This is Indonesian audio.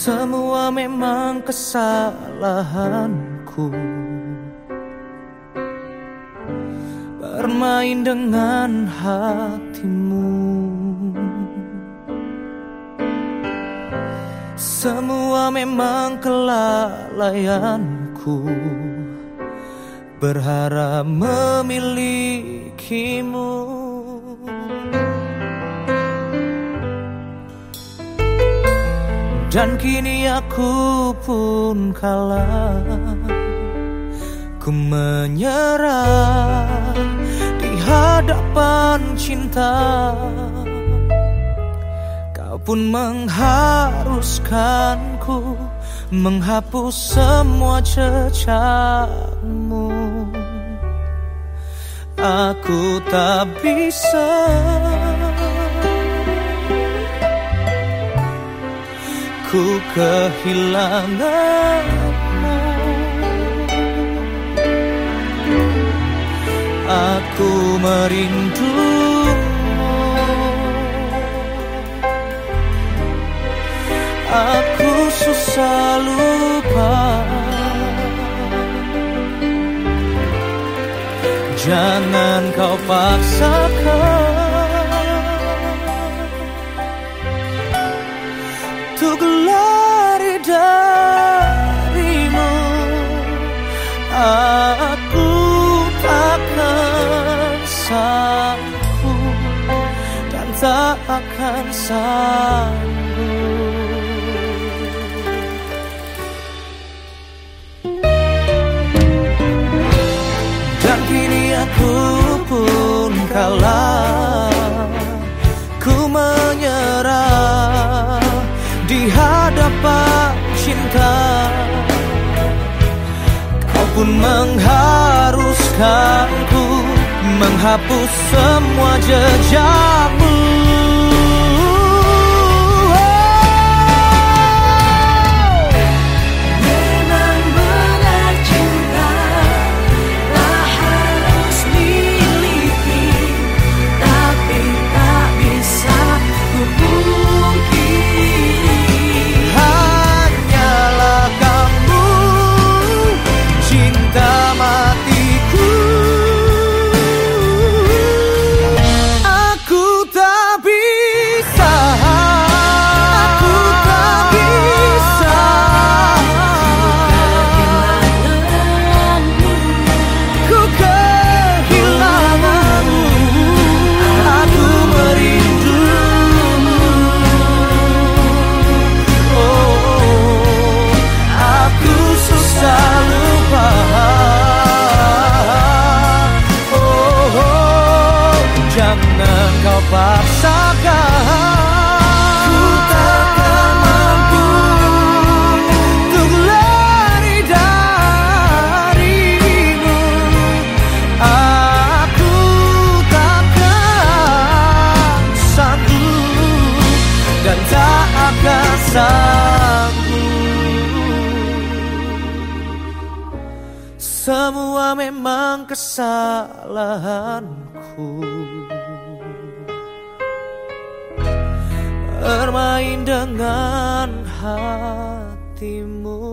Semua memang kesalahanku. Bermain dengan hatimu. Semua memang kelalaianku. Berharap memilikimu Dan kini aku pun kalah. Ku menyerah di hadapan cinta. Kau pun mengharuskanku Menghapus semua jejakmu Aku tak bisa ku kehilanganmu Aku merindumu Aku susah lupa. Jangan kau paksakan Aku takkan sanggup Dan tak akan sanggup. Dan kini aku pun kalah Ku menyerah di hadapan cinta pun mengharuskanku Menghapus semua jejakmu Semua memang kesalahanku. Bermain dengan hatimu